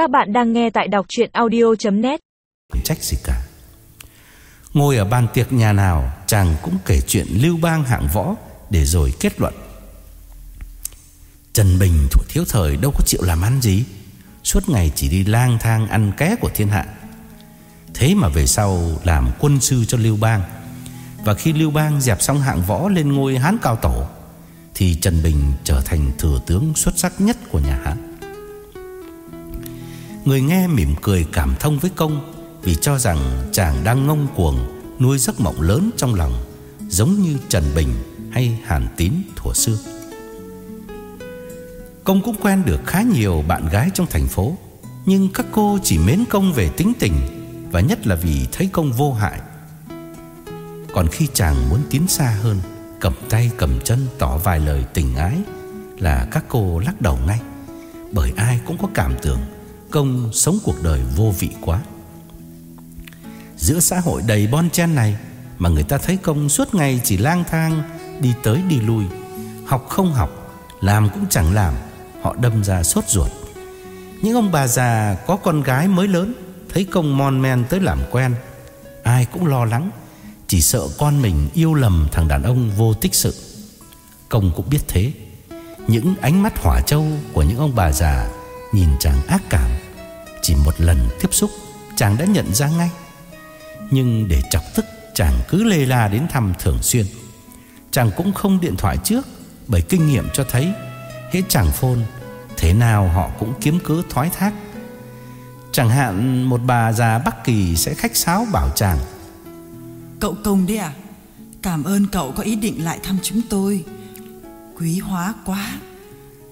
Các bạn đang nghe tại đọc chuyện audio.net Trách gì cả. Ngồi ở bàn tiệc nhà nào, Chàng cũng kể chuyện lưu bang hạng võ Để rồi kết luận. Trần Bình thuộc thiếu thời đâu có chịu làm ăn gì. Suốt ngày chỉ đi lang thang ăn ké của thiên hạ. Thế mà về sau làm quân sư cho Lưu Bang. Và khi Lưu Bang dẹp xong hạng võ lên ngôi Hán Cao Tổ, Thì Trần Bình trở thành thừa tướng xuất sắc nhất của nhà Hán. Người nghe mỉm cười cảm thông với công, Vì cho rằng chàng đang ngông cuồng, Nuôi giấc mộng lớn trong lòng, Giống như Trần Bình hay Hàn Tín thuở xưa Công cũng quen được khá nhiều bạn gái trong thành phố, Nhưng các cô chỉ mến công về tính tình, Và nhất là vì thấy công vô hại. Còn khi chàng muốn tiến xa hơn, Cầm tay cầm chân tỏ vài lời tình ái, Là các cô lắc đầu ngay, Bởi ai cũng có cảm tưởng Công sống cuộc đời vô vị quá. Giữa xã hội đầy bon chen này Mà người ta thấy công suốt ngày chỉ lang thang, Đi tới đi lui, Học không học, Làm cũng chẳng làm, Họ đâm ra sốt ruột. Những ông bà già có con gái mới lớn, Thấy công mon men tới làm quen, Ai cũng lo lắng, Chỉ sợ con mình yêu lầm thằng đàn ông vô tích sự. Công cũng biết thế, Những ánh mắt hỏa châu của những ông bà già Nhìn chàng ác cảm một lần tiếp xúc, Chàng đã nhận ra ngay. Nhưng để chọc tức, Chàng cứ lê la đến thăm thường xuyên. Chàng cũng không điện thoại trước, Bởi kinh nghiệm cho thấy Hết chàng phôn Thế nào họ cũng kiếm cớ thoái thác. Chẳng hạn, một bà già Bắc Kỳ Sẽ khách sáo bảo chàng, Cậu Công đấy à Cảm ơn cậu có ý định lại thăm chúng tôi. Quý hóa quá.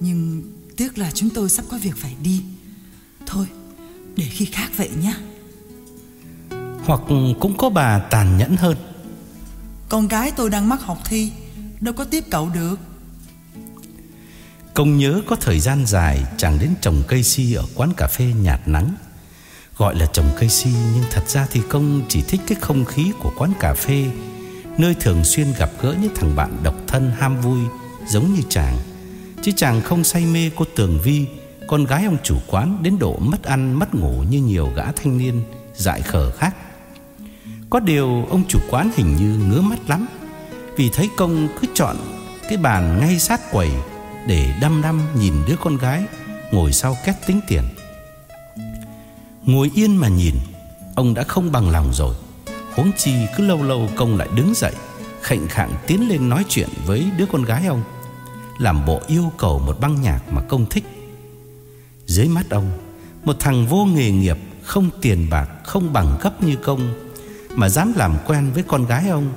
Nhưng tiếc là chúng tôi sắp có việc phải đi. Thôi để khi khác vậy nhé Hoặc cũng có bà tàn nhẫn hơn. Con gái tôi đang mắc học thi Đâu có tiếp cậu được. Công nhớ có thời gian dài chàng đến trồng cây si ở quán cà phê nhạt nắng. Gọi là trồng cây si nhưng thật ra thì công chỉ thích cái không khí của quán cà phê Nơi thường xuyên gặp gỡ những thằng bạn độc thân ham vui giống như chàng. Chứ chàng không say mê cô Tường Vi con gái ông chủ quán đến độ mất ăn mất ngủ như nhiều gã thanh niên dại khờ khác Có điều ông chủ quán hình như ngứa mắt lắm Vì thấy công cứ chọn cái bàn ngay sát quầy để đăm đăm nhìn đứa con gái ngồi sau két tính tiền. Ngồi yên mà nhìn, ông đã không bằng lòng rồi. Huống chi cứ lâu lâu công lại đứng dậy, khệnh khạng tiến lên nói chuyện với đứa con gái ông, làm bộ yêu cầu một băng nhạc mà công thích. Dưới mắt ông, một thằng vô nghề nghiệp, không tiền bạc, không bằng cấp như công mà dám làm quen với con gái ông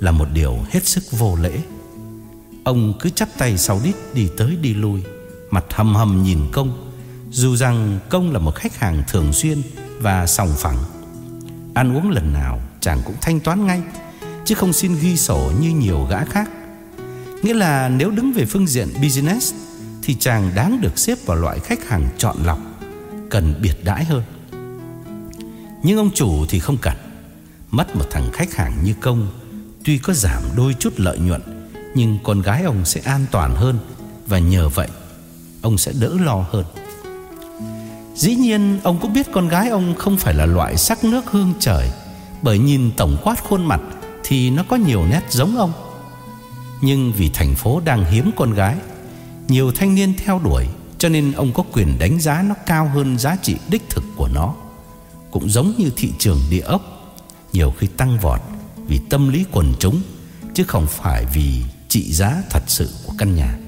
là một điều hết sức vô lễ. Ông cứ chắp tay sau đít đi tới đi lui Mặt hầm hầm nhìn công Dù rằng công là một khách hàng thường xuyên Và sòng phẳng Ăn uống lần nào chàng cũng thanh toán ngay Chứ không xin ghi sổ như nhiều gã khác Nghĩa là nếu đứng về phương diện business thì chàng đáng được xếp vào loại khách hàng chọn lọc, Cần biệt đãi hơn. Nhưng ông chủ thì không cần. Mất một thằng khách hàng như công, Tuy có giảm đôi chút lợi nhuận, nhưng con gái ông sẽ an toàn hơn Và nhờ vậy, Ông sẽ đỡ lo hơn. Dĩ nhiên, ông cũng biết con gái ông Không phải là loại sắc nước hương trời, Bởi nhìn tổng quát khuôn mặt Thì nó có nhiều nét giống ông. Nhưng vì thành phố đang hiếm con gái nhiều thanh niên theo đuổi Cho nên ông có quyền đánh giá nó cao hơn giá trị đích thực của nó Cũng giống như thị trường địa ốc Nhiều khi tăng vọt Vì tâm lý quần chúng Chứ không phải vì trị giá thật sự của căn nhà.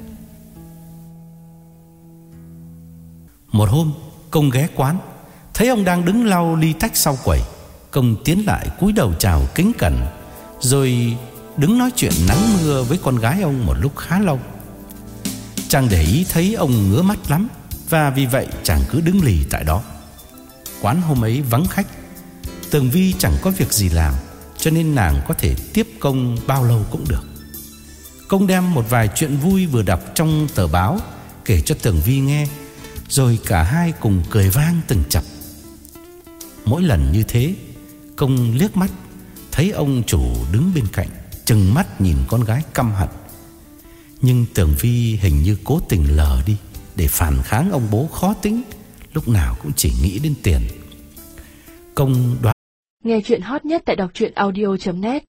Một hôm, công ghé quán, thấy ông đang đứng lau ly tách sau quầy, công tiến lại cúi đầu chào kính cẩn, rồi đứng nói chuyện nắng mưa với con gái ông một lúc khá lâu. Chàng để ý thấy ông ngứa mắt lắm và vì vậy chàng cứ đứng lì tại đó. Quán hôm ấy vắng khách, Tường Vi chẳng có việc gì làm, cho nên nàng có thể tiếp công bao lâu cũng được. Công đem một vài chuyện vui vừa đọc trong tờ báo Kể cho Tường Vi nghe Rồi cả hai cùng cười vang từng chập Mỗi lần như thế Công liếc mắt Thấy ông chủ đứng bên cạnh Chừng mắt nhìn con gái căm hận nhưng Tường Vi hình như cố tình lờ đi Để phản kháng ông bố khó tính, lúc nào cũng chỉ nghĩ đến tiền. Công đoán Nghe chuyện hot nhất tại đọc truyện audio.net